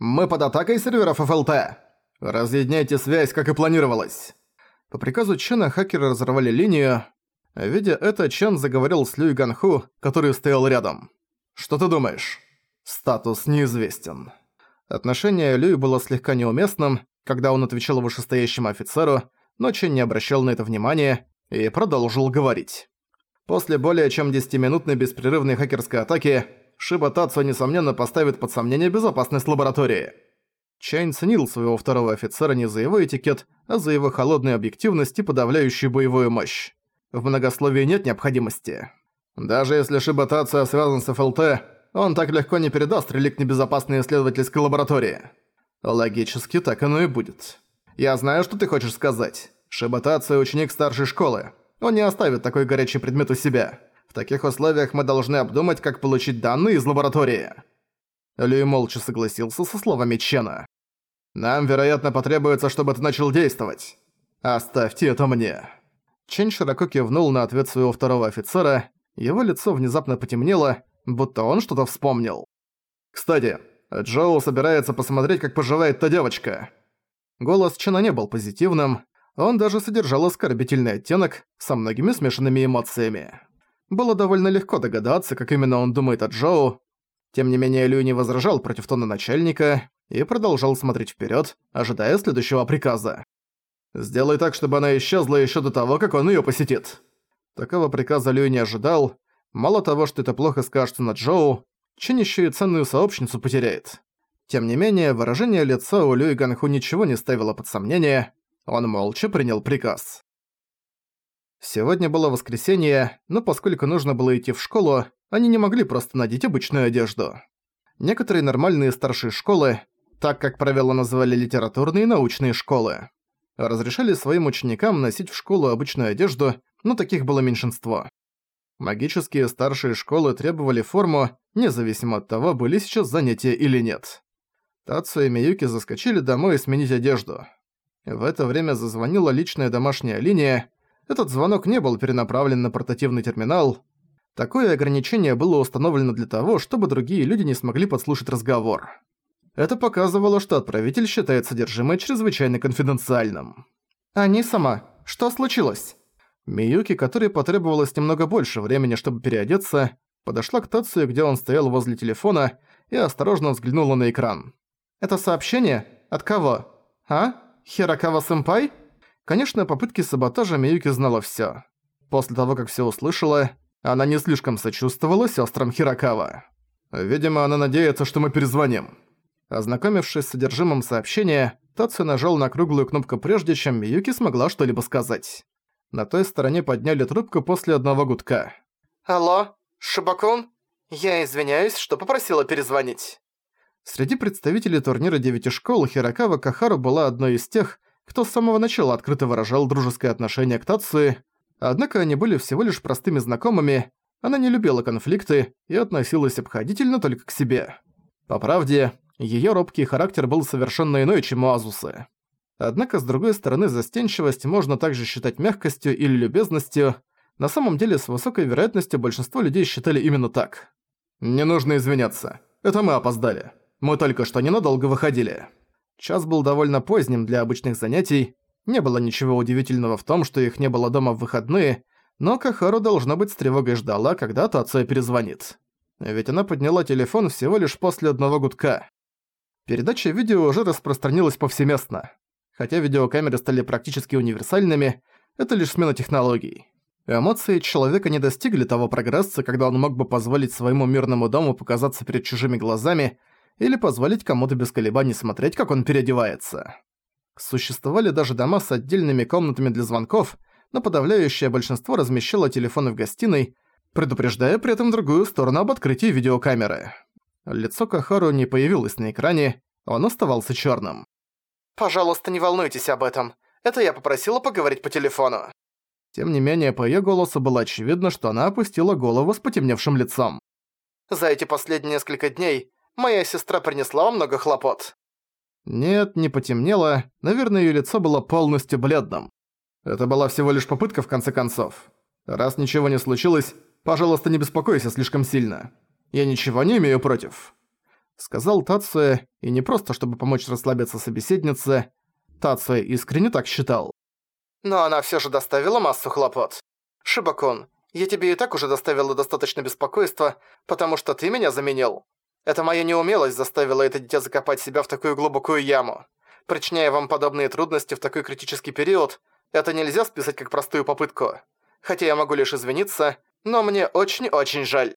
Мы под атакой серверов ФЛТ. Разъединяйте связь, как и планировалось. По приказу Чена хакеры разорвали линию. Видя это, Чен заговорил с Люй Ганху, который стоял рядом. «Что ты думаешь?» «Статус неизвестен». Отношение Люй было слегка неуместным, когда он отвечал вышестоящему офицеру, но Чен не обращал на это внимания и продолжил говорить. После более чем 10-минутной беспрерывной хакерской атаки Шиба Тацу, несомненно, поставит под сомнение безопасность лаборатории. Чайн ценил своего второго офицера не за его этикет, а за его холодную объективность и подавляющую боевую мощь. В многословии нет необходимости. Даже если Шибатация связан с ФЛТ, он так легко не передаст реликт небезопасной исследовательской лаборатории. Логически так оно и будет. Я знаю, что ты хочешь сказать. Шибатация ученик старшей школы. Он не оставит такой горячий предмет у себя. В таких условиях мы должны обдумать, как получить данные из лаборатории. Люй молча согласился со словами Чена. «Нам, вероятно, потребуется, чтобы ты начал действовать. Оставьте это мне». Чен широко кивнул на ответ своего второго офицера, его лицо внезапно потемнело, будто он что-то вспомнил. «Кстати, Джоу собирается посмотреть, как поживает та девочка». Голос Чена не был позитивным, он даже содержал оскорбительный оттенок со многими смешанными эмоциями. Было довольно легко догадаться, как именно он думает о Джоу, тем не менее, Лю не возражал против тона начальника и продолжал смотреть вперед, ожидая следующего приказа. «Сделай так, чтобы она исчезла еще до того, как он ее посетит». Такого приказа Лю не ожидал. Мало того, что это плохо скажется на Джоу, Чин еще и ценную сообщницу потеряет. Тем не менее, выражение лица у Лю и Ганху ничего не ставило под сомнение, он молча принял приказ. Сегодня было воскресенье, но поскольку нужно было идти в школу, они не могли просто надеть обычную одежду. Некоторые нормальные старшие школы, так как правило называли литературные и научные школы, разрешали своим ученикам носить в школу обычную одежду, но таких было меньшинство. Магические старшие школы требовали форму, независимо от того, были сейчас занятия или нет. Тацу и Миюки заскочили домой сменить одежду. В это время зазвонила личная домашняя линия. Этот звонок не был перенаправлен на портативный терминал, Такое ограничение было установлено для того, чтобы другие люди не смогли подслушать разговор. Это показывало, что отправитель считает содержимое чрезвычайно конфиденциальным. «Ани сама, что случилось?» Миюки, которой потребовалось немного больше времени, чтобы переодеться, подошла к Тацию, где он стоял возле телефона, и осторожно взглянула на экран. «Это сообщение? От кого? А? Хирокава-сэмпай?» Конечно, попытки саботажа Миюки знала всё. После того, как всё услышала, она не слишком сочувствовала сестрам Хирокава. Видимо, она надеется, что мы перезвоним. Ознакомившись с содержимым сообщения, Тацу нажал на круглую кнопку прежде, чем Миюки смогла что-либо сказать. На той стороне подняли трубку после одного гудка. «Алло, Шибакун? Я извиняюсь, что попросила перезвонить». Среди представителей турнира девяти школ Хирокава Кахару была одной из тех, кто с самого начала открыто выражал дружеское отношение к Тацуи, Однако они были всего лишь простыми знакомыми, она не любила конфликты и относилась обходительно только к себе. По правде, её робкий характер был совершенно иной, чем у Азусы. Однако, с другой стороны, застенчивость можно также считать мягкостью или любезностью. На самом деле, с высокой вероятностью большинство людей считали именно так. «Не нужно извиняться. Это мы опоздали. Мы только что ненадолго выходили». Час был довольно поздним для обычных занятий, не было ничего удивительного в том, что их не было дома в выходные, но Кахару, должно быть, с тревогой ждала, когда Тация перезвонит. Ведь она подняла телефон всего лишь после одного гудка. Передача видео уже распространилась повсеместно. Хотя видеокамеры стали практически универсальными, это лишь смена технологий. Эмоции человека не достигли того прогресса, когда он мог бы позволить своему мирному дому показаться перед чужими глазами или позволить кому-то без колебаний смотреть, как он переодевается. Существовали даже дома с отдельными комнатами для звонков, но подавляющее большинство размещало телефоны в гостиной, предупреждая при этом другую сторону об открытии видеокамеры. Лицо Кахару не появилось на экране, он оставался чёрным. «Пожалуйста, не волнуйтесь об этом. Это я попросила поговорить по телефону». Тем не менее, по её голосу было очевидно, что она опустила голову с потемневшим лицом. «За эти последние несколько дней моя сестра принесла вам много хлопот. Нет, не потемнело, наверное, её лицо было полностью бледным. Это была всего лишь попытка в конце концов. Раз ничего не случилось, пожалуйста, не беспокойся слишком сильно. Я ничего не имею против. сказал Тацуя, и не просто чтобы помочь расслабиться собеседнице. Тацуя искренне так считал. Но она все же доставила массу хлопот. Шибакун, я тебе и так уже доставила достаточно беспокойства, потому что ты меня заменил. Это моя неумелость заставила это дитя закопать себя в такую глубокую яму. Причиняя вам подобные трудности в такой критический период, это нельзя списать как простую попытку. Хотя я могу лишь извиниться, но мне очень-очень жаль.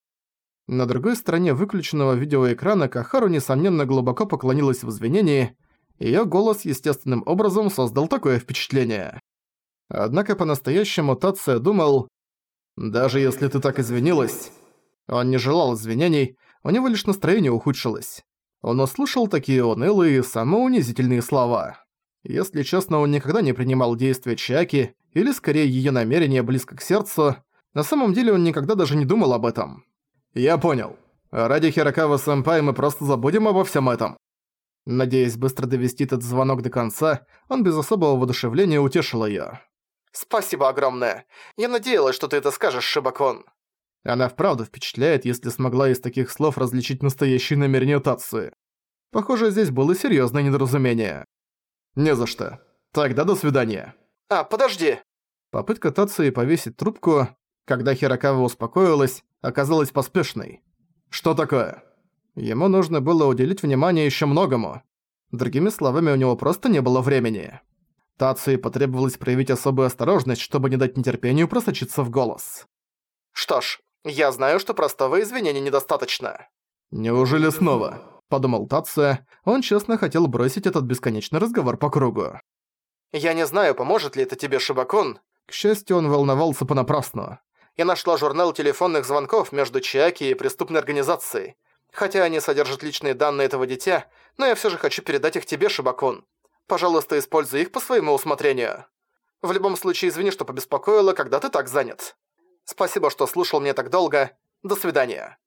На другой стороне выключенного видеоэкрана Кахару, несомненно, глубоко поклонилась в извинении, её голос естественным образом создал такое впечатление. Однако по-настоящему Тация думал, «Даже если ты так извинилась...» Он не желал извинений, у него лишь настроение ухудшилось. Он услышал такие унылые, самоунизительные слова. Если честно, он никогда не принимал действия Чаки, или скорее её намерения близко к сердцу, на самом деле он никогда даже не думал об этом. «Я понял. Ради Хирокава-сэмпай мы просто забудем обо всем этом». Надеясь быстро довести этот звонок до конца, он без особого воодушевления утешил её. «Спасибо огромное. Я надеялась, что ты это скажешь, Шибакон». Она вправду впечатляет, если смогла из таких слов различить настоящие намерения Тации. Похоже, здесь было серьёзное недоразумение. «Не за что. Тогда до свидания». «А, подожди!» Попытка Тации повесить трубку, когда Хирокава успокоилась, оказалась поспешной. «Что такое?» Ему нужно было уделить внимание ещё многому. Другими словами, у него просто не было времени. Тации потребовалось проявить особую осторожность, чтобы не дать нетерпению просочиться в голос. «Что ж, я знаю, что простого извинения недостаточно». «Неужели снова?» – подумал Тация. Он честно хотел бросить этот бесконечный разговор по кругу. «Я не знаю, поможет ли это тебе, Шибакон». К счастью, он волновался понапрасну. «Я нашла журнал телефонных звонков между Чиаки и преступной организацией. Хотя они содержат личные данные этого дитя, но я все же хочу передать их тебе, Шибакон. Пожалуйста, используй их по своему усмотрению. В любом случае, извини, что побеспокоила, когда ты так занят. Спасибо, что слушал меня так долго. До свидания».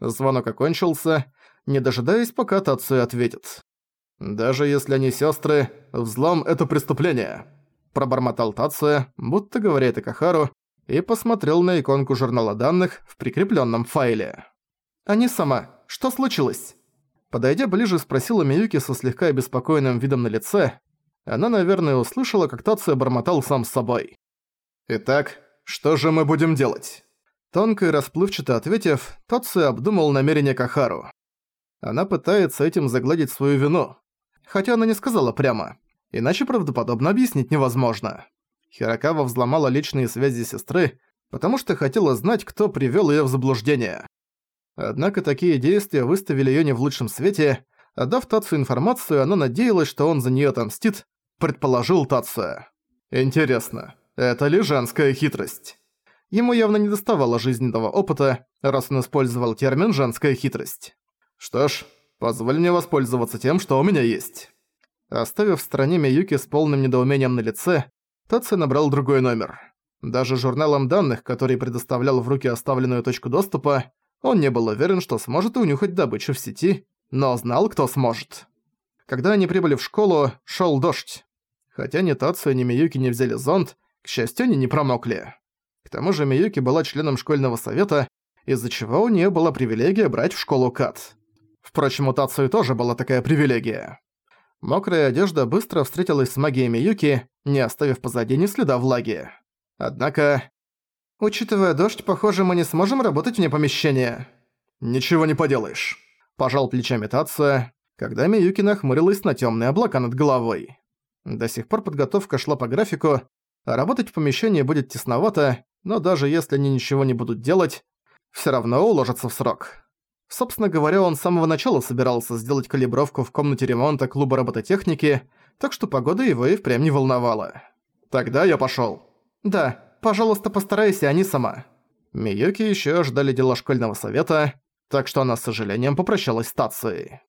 Звонок окончился, не дожидаясь, пока Тацуя ответит. «Даже если они сестры, взлом — это преступление», — пробормотал Тацуя, будто говоря это Кахару, и посмотрел на иконку журнала данных в прикрепленном файле. «Они сама. Что случилось?» Подойдя ближе, спросила Миюки со слегка обеспокоенным видом на лице. Она, наверное, услышала, как Тацуя бормотал сам с собой. «Итак, что же мы будем делать?» Тонко и расплывчато ответив, Тацуя обдумал намерение Кахару. Она пытается этим загладить свою вину. Хотя она не сказала прямо. Иначе правдоподобно объяснить невозможно. Хирокава взломала личные связи сестры, потому что хотела знать, кто привёл её в заблуждение. Однако такие действия выставили её не в лучшем свете. Отдав Тацу информацию, она надеялась, что он за неё отомстит, предположил Тацуя. Интересно, это ли женская хитрость? Ему явно не доставало жизненного опыта, раз он использовал термин «женская хитрость». Что ж, позволь мне воспользоваться тем, что у меня есть. Оставив в стороне Миюки с полным недоумением на лице, Таци набрал другой номер. Даже журналом данных, который предоставлял в руки оставленную точку доступа, он не был уверен, что сможет унюхать добычу в сети, но знал, кто сможет. Когда они прибыли в школу, шел дождь. Хотя ни Тацию, ни Миюки не взяли зонт, к счастью, они не промокли. К тому же Миюки была членом школьного совета, из-за чего у нее была привилегия брать в школу Кат. Впрочем, у Тацию тоже была такая привилегия. Мокрая одежда быстро встретилась с магией Миюки, не оставив позади ни следа влаги. Однако... Учитывая дождь, похоже, мы не сможем работать вне помещения. Ничего не поделаешь. Пожал плечами Тация, когда Миюки нахмурилась на темные облака над головой. До сих пор подготовка шла по графику, работать в помещении будет тесновато, но даже если они ничего не будут делать, все равно уложатся в срок. Собственно говоря, он с самого начала собирался сделать калибровку в комнате ремонта клуба робототехники, так что погода его и впрямь не волновала. «Тогда я пошёл». «Да, пожалуйста, постарайся, а не сама». Миюки ещё ждали дела школьного совета, так что она с сожалением попрощалась с Тацией.